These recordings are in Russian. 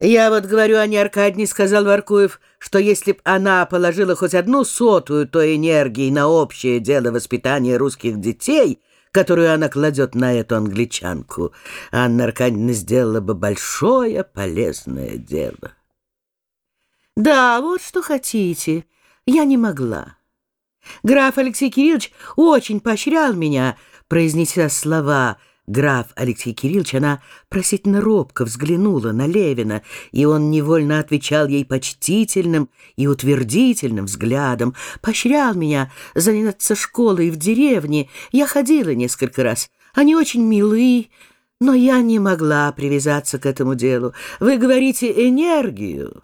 «Я вот говорю, Ане Аркадьевне, — сказал Варкуев, — что если б она положила хоть одну сотую той энергии на общее дело воспитания русских детей, которую она кладет на эту англичанку, Анна Аркадьевна сделала бы большое полезное дело». «Да, вот что хотите. Я не могла. Граф Алексей Кириллович очень поощрял меня, произнеся слова — Граф Алексей Кириллович, она просительно робко взглянула на Левина, и он невольно отвечал ей почтительным и утвердительным взглядом, поощрял меня заняться школой в деревне. Я ходила несколько раз. Они очень милые, но я не могла привязаться к этому делу. Вы говорите «энергию».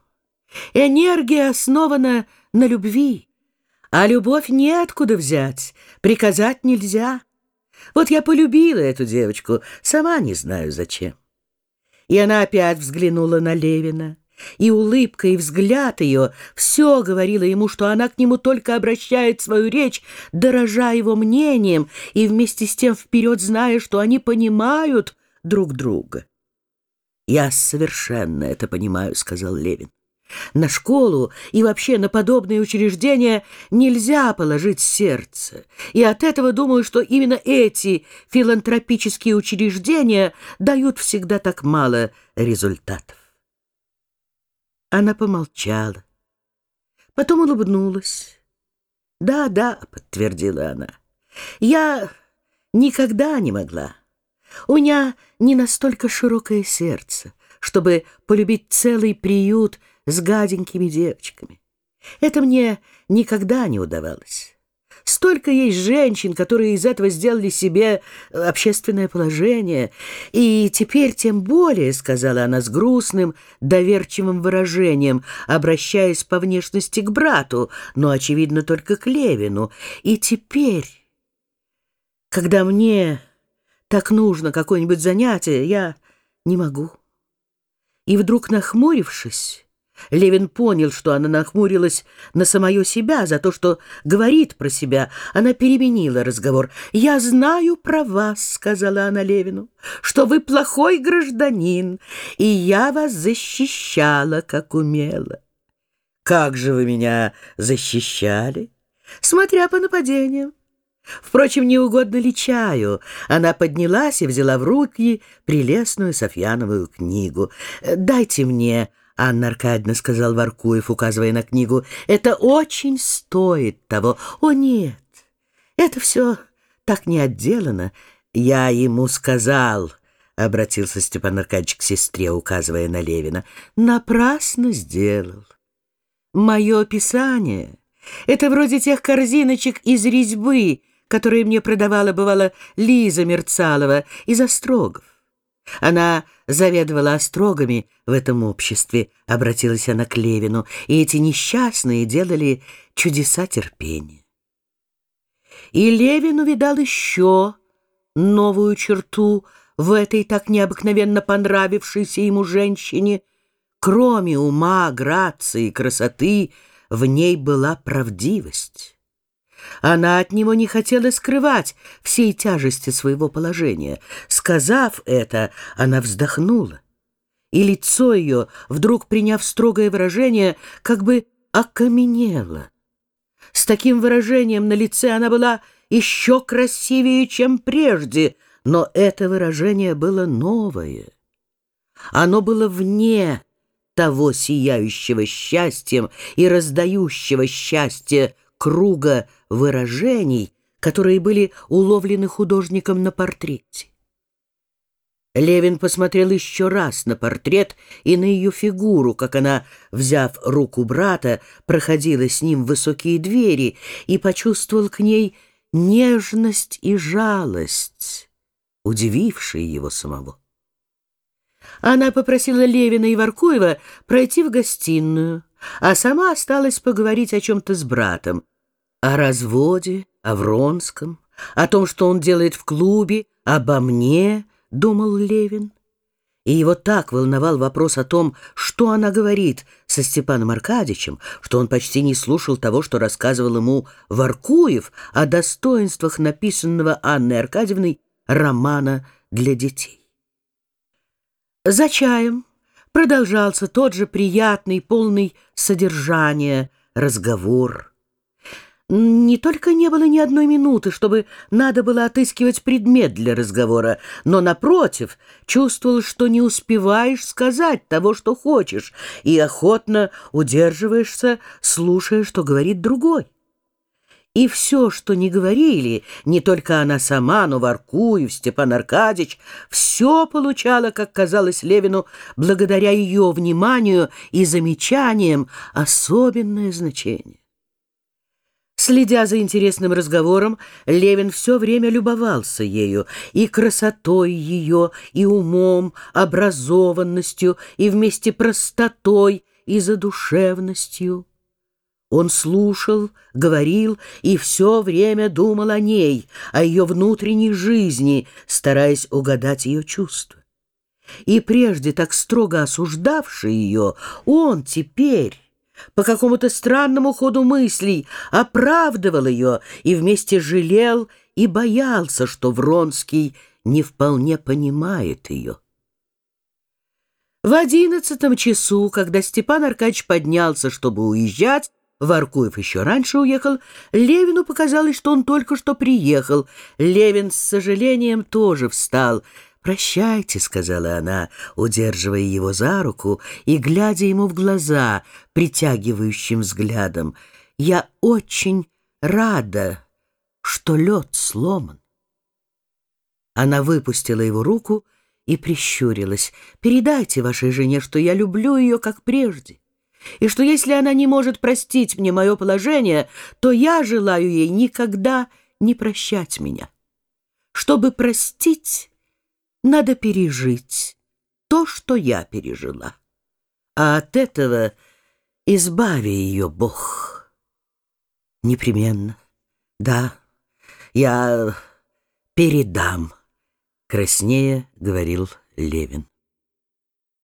Энергия основана на любви, а любовь неоткуда взять, приказать нельзя. Вот я полюбила эту девочку, сама не знаю зачем. И она опять взглянула на Левина, и улыбка, и взгляд ее все говорило ему, что она к нему только обращает свою речь, дорожа его мнением, и вместе с тем вперед зная, что они понимают друг друга. «Я совершенно это понимаю», — сказал Левин. На школу и вообще на подобные учреждения нельзя положить сердце. И от этого думаю, что именно эти филантропические учреждения дают всегда так мало результатов. Она помолчала. Потом улыбнулась. «Да, да», — подтвердила она, — «я никогда не могла. У меня не настолько широкое сердце, чтобы полюбить целый приют — с гаденькими девочками. Это мне никогда не удавалось. Столько есть женщин, которые из этого сделали себе общественное положение. И теперь тем более, — сказала она с грустным, доверчивым выражением, обращаясь по внешности к брату, но, очевидно, только к Левину. И теперь, когда мне так нужно какое-нибудь занятие, я не могу. И вдруг, нахмурившись, Левин понял, что она нахмурилась на самое себя за то, что говорит про себя. Она переменила разговор. «Я знаю про вас», — сказала она Левину, — «что вы плохой гражданин, и я вас защищала, как умела». «Как же вы меня защищали?» «Смотря по нападениям. Впрочем, не угодно ли чаю? Она поднялась и взяла в руки прелестную Софьяновую книгу. «Дайте мне...» Анна Аркадьевна, — сказал Варкуев, указывая на книгу, — это очень стоит того. О, нет, это все так не отделано. Я ему сказал, — обратился Степан Аркадьевич к сестре, указывая на Левина, — напрасно сделал. Мое описание — это вроде тех корзиночек из резьбы, которые мне продавала, бывала, Лиза Мерцалова из Острогов. Она заведовала острогами в этом обществе, обратилась она к Левину, и эти несчастные делали чудеса терпения. И Левин увидал еще новую черту в этой так необыкновенно понравившейся ему женщине. Кроме ума, грации и красоты, в ней была правдивость. Она от него не хотела скрывать всей тяжести своего положения. Сказав это, она вздохнула, и лицо ее, вдруг приняв строгое выражение, как бы окаменело. С таким выражением на лице она была еще красивее, чем прежде, но это выражение было новое. Оно было вне того сияющего счастьем и раздающего счастье круга выражений, которые были уловлены художником на портрете. Левин посмотрел еще раз на портрет и на ее фигуру, как она, взяв руку брата, проходила с ним высокие двери и почувствовал к ней нежность и жалость, удивившие его самого. Она попросила Левина и Варкуева пройти в гостиную, а сама осталась поговорить о чем-то с братом, о разводе, о Вронском, о том, что он делает в клубе, обо мне, думал Левин. И его так волновал вопрос о том, что она говорит со Степаном Аркадьевичем, что он почти не слушал того, что рассказывал ему Варкуев о достоинствах написанного Анной Аркадьевной романа для детей. За чаем продолжался тот же приятный, полный содержания разговор. Не только не было ни одной минуты, чтобы надо было отыскивать предмет для разговора, но, напротив, чувствовал, что не успеваешь сказать того, что хочешь, и охотно удерживаешься, слушая, что говорит другой. И все, что не говорили, не только она сама, но Варкуев, Степан Аркадьевич, все получало, как казалось Левину, благодаря ее вниманию и замечаниям, особенное значение. Следя за интересным разговором, Левин все время любовался ею, и красотой ее, и умом, образованностью, и вместе простотой, и задушевностью. Он слушал, говорил и все время думал о ней, о ее внутренней жизни, стараясь угадать ее чувства. И прежде так строго осуждавший ее, он теперь по какому-то странному ходу мыслей оправдывал ее и вместе жалел и боялся, что Вронский не вполне понимает ее. В одиннадцатом часу, когда Степан Аркадьевич поднялся, чтобы уезжать, Варкуев еще раньше уехал. Левину показалось, что он только что приехал. Левин с сожалением тоже встал. «Прощайте», — сказала она, удерживая его за руку и глядя ему в глаза притягивающим взглядом. «Я очень рада, что лед сломан». Она выпустила его руку и прищурилась. «Передайте вашей жене, что я люблю ее, как прежде» и что если она не может простить мне мое положение, то я желаю ей никогда не прощать меня. Чтобы простить, надо пережить то, что я пережила. А от этого избави ее Бог. Непременно. Да, я передам, краснее говорил Левин.